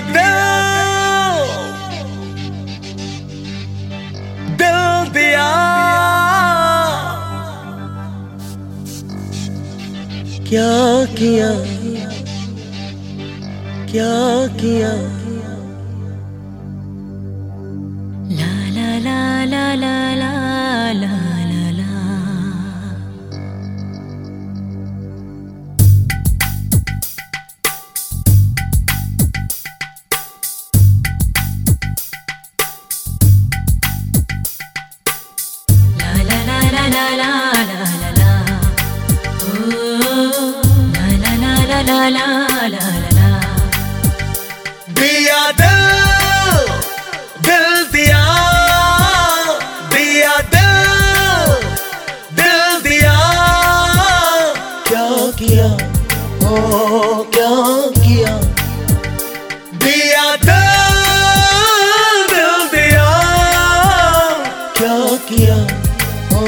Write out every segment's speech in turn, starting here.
दिल दिल दिया। क्या किया? क्या किया? ला ला ला दिल दिया दिल दिया। क्या किया? ओ, क्या किया? दिया दिल दिया। क्या किया? ओ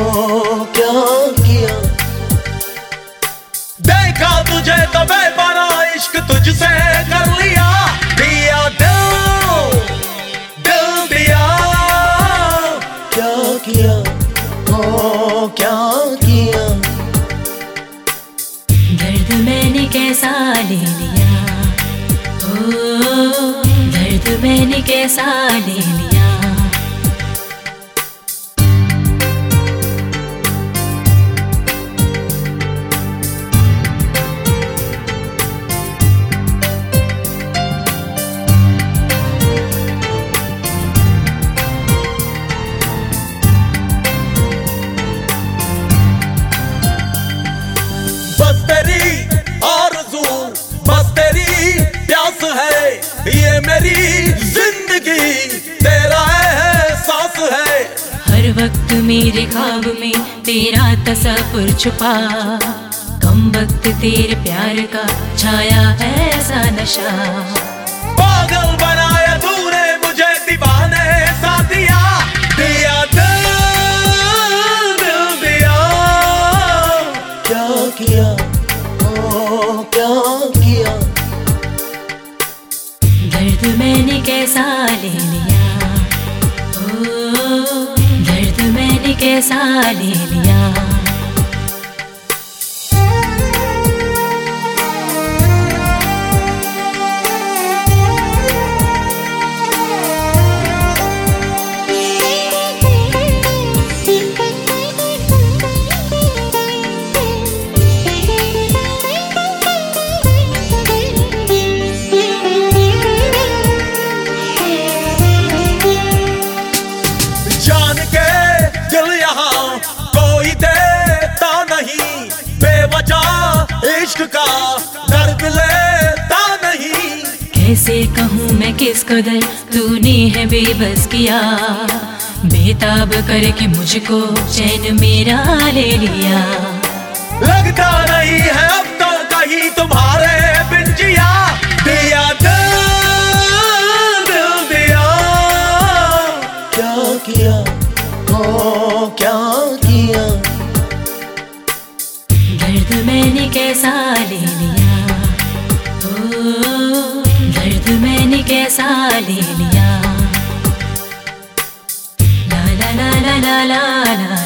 तुझसे कर लिया। दिया क्या किया? दर्द मैंने कैसा दर्द मैंने कैसा ले लिया? मेरी ज़िंदगी तेरा एहसास है। हर वक्त मेरे ख्वाब में तेरा तस्वुर छुपा। कम वक्त तेरे प्यार का छाया है ऐसा नशा। पागल बनाया तूने मुझे दीवाने सा दर्द मैंने कैसा ले लिया? ओ दर्द मैंने कैसा ले लिया? बेवजह इश्क का दर्द लेता नहीं। कैसे कहूँ मैं किस कदर तूने है बेबस किया? बेताब करके मुझको चैन मेरा ले लिया। लगता नहीं है अब तो कहीं तुम्हारे बिन जिया। दिया दिल दिल दिया। क्या किया? ओ किया कैसा ले लिया? ओ, दर्द मैंने कैसा ले लिया? ला ला ला ला ला ला